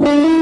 Mm-hmm.